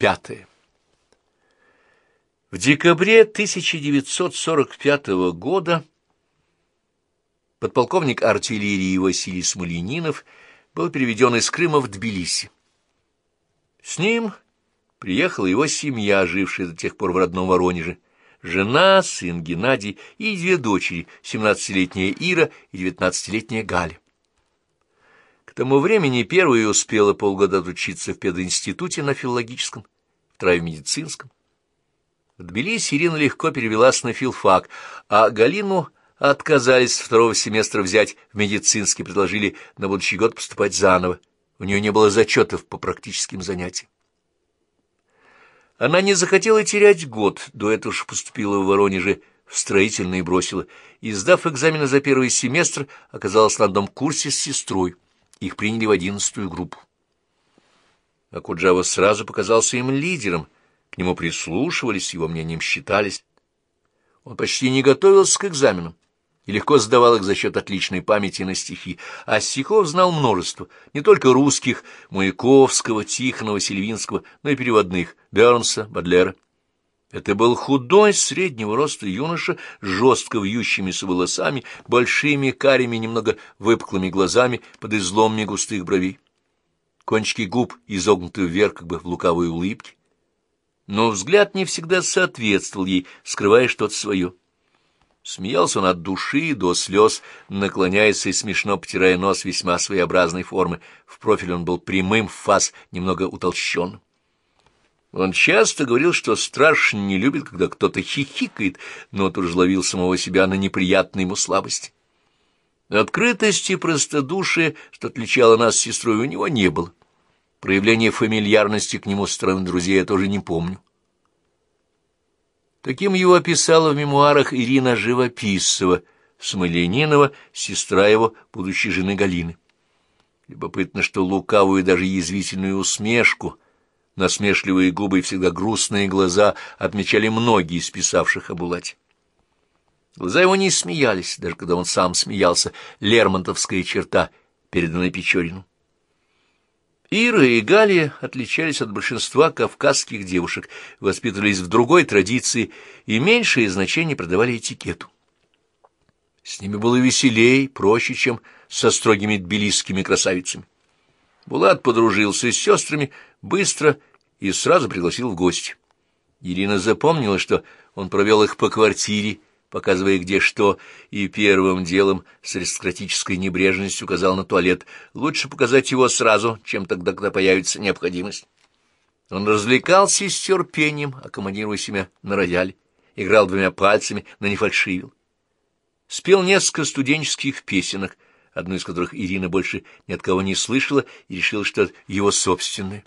Пятое. В декабре 1945 года подполковник артиллерии Василий Смоленинов был переведен из Крыма в Тбилиси. С ним приехала его семья, жившая до тех пор в родном Воронеже, жена, сын Геннадий и две дочери, 17-летняя Ира и 19-летняя Галя. Тому времени первая успела полгода отучиться в пединституте на филологическом, вторая в медицинском. В Тбилиси Ирина легко перевелась на филфак, а Галину отказались с второго семестра взять в медицинский, предложили на будущий год поступать заново. У нее не было зачетов по практическим занятиям. Она не захотела терять год, до этого же поступила в Воронеже в строительный и бросила, и, сдав экзамены за первый семестр, оказалась на одном курсе с сестрой. Их приняли в одиннадцатую группу. Акуджава сразу показался им лидером, к нему прислушивались, его мнением считались. Он почти не готовился к экзаменам и легко сдавал их за счет отличной памяти на стихи, а стихов знал множество, не только русских, Маяковского, Тихонова, Сильвинского, но и переводных, Бернса, Бадлера. Это был худой, среднего роста юноша, жестко вьющимися волосами, большими, карими, немного выпуклыми глазами под изломами густых бровей. Кончики губ изогнуты вверх, как бы в лукавой улыбке. Но взгляд не всегда соответствовал ей, скрывая что-то свое. Смеялся он от души до слез, наклоняясь и смешно потирая нос весьма своеобразной формы. В профиль он был прямым, фас немного утолщенным. Он часто говорил, что страшно не любит, когда кто-то хихикает, но тут же ловил самого себя на неприятной ему слабости. Открытости и простодушия, что отличало нас с сестрой, у него не было. Проявления фамильярности к нему со стороны друзей я тоже не помню. Таким его описала в мемуарах Ирина Живописцева, Смоленинова, сестра его, будущей жены Галины. Любопытно, что лукавую даже язвительную усмешку, насмешливые губы и всегда грустные глаза отмечали многие из писавших об Улате. Глаза его не смеялись, даже когда он сам смеялся, лермонтовская черта, переданная Печорину. Ира и Галия отличались от большинства кавказских девушек, воспитывались в другой традиции и меньшее значение придавали этикету. С ними было веселей, проще, чем со строгими тбилисскими красавицами. Булат подружился с сестрами быстро и сразу пригласил в гости. Ирина запомнила, что он провел их по квартире, показывая где что, и первым делом с аристократической небрежностью указал на туалет. Лучше показать его сразу, чем тогда, когда появится необходимость. Он развлекался с терпением, аккомпанируя себя на рояле, играл двумя пальцами, но не фальшивил. Спел несколько студенческих песенок, одну из которых Ирина больше ни от кого не слышала и решила, что это его собственное.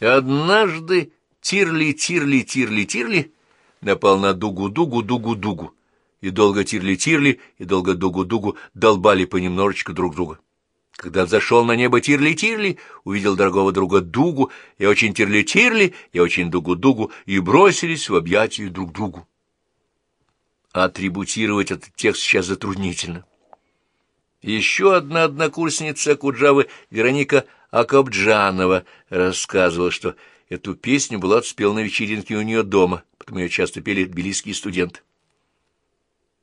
Однажды тирли, тирли, тирли, тирли напал на дугу-дугу, дугу-дугу, и долго тирли-тирли, и долго дугу-дугу долбали понемножечку друг друга. Когда взошел на небо Тирли-Тирли, увидел дорогого друга Дугу, и очень Тирли-Тирли, и очень Дугу-Дугу, и бросились в объятия друг другу. Атрибутировать этот текст сейчас затруднительно. Еще одна однокурсница Куджавы, Вероника Акобджанова, рассказывала, что эту песню была спела на вечеринке у нее дома, потому ее часто пели тбилисские студенты.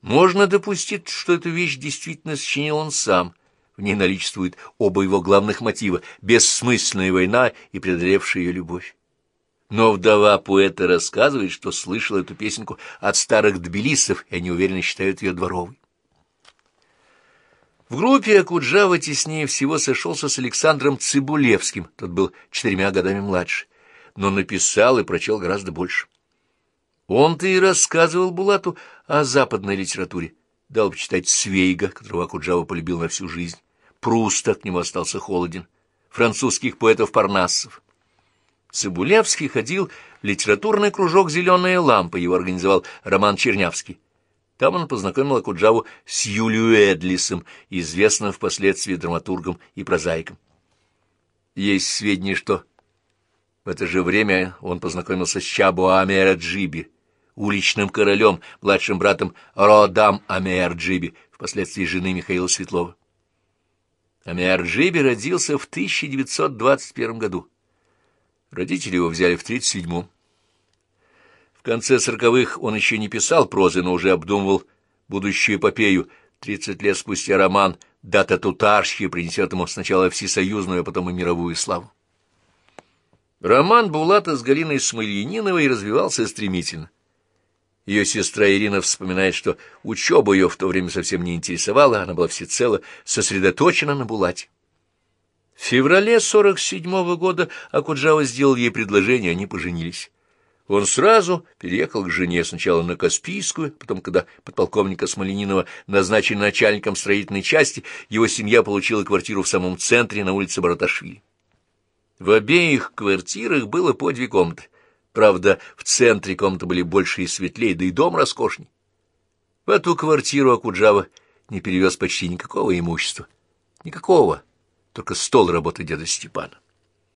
Можно допустить, что эту вещь действительно сочинил он сам. В ней наличествуют оба его главных мотива — бессмысленная война и преодолевшая ее любовь. Но вдова поэта рассказывает, что слышала эту песенку от старых тбилисов, и они уверенно считают ее дворовой. В группе Акуджава теснее всего сошелся с Александром Цибулевским, тот был четырьмя годами младше, но написал и прочел гораздо больше. Он-то и рассказывал Булату о западной литературе. Дал почитать Свейга, которого Акуджава полюбил на всю жизнь. Пруста к нему остался холоден. Французских поэтов Парнассов. Цибулевский ходил в литературный кружок «Зеленая лампа», его организовал Роман Чернявский. Там он познакомил Акуджаву с Юлию Эдлисом, известным впоследствии драматургом и прозаиком. Есть сведения, что в это же время он познакомился с Чабо Амераджиби, уличным королем, младшим братом Родам Амеарджиби, впоследствии жены Михаила Светлова. Амеарджиби родился в 1921 году. Родители его взяли в 37-м. В конце сороковых он еще не писал прозы, но уже обдумывал будущую эпопею. Тридцать лет спустя роман «Дата Тутарщи» принесет ему сначала всесоюзную, а потом и мировую славу. Роман Булата с Галиной Смольяниновой развивался стремительно. Ее сестра Ирина вспоминает, что учеба ее в то время совсем не интересовала, она была всецело сосредоточена на Булате. В феврале 47-го года Акуджава сделал ей предложение, они поженились. Он сразу переехал к жене сначала на Каспийскую, потом, когда подполковника Смоленинова назначили начальником строительной части, его семья получила квартиру в самом центре на улице Бараташвили. В обеих квартирах было по две комнаты. Правда, в центре комнаты были больше и светлее, да и дом роскошней. В эту квартиру Акуджава не перевез почти никакого имущества. Никакого, только стол работы деда Степана.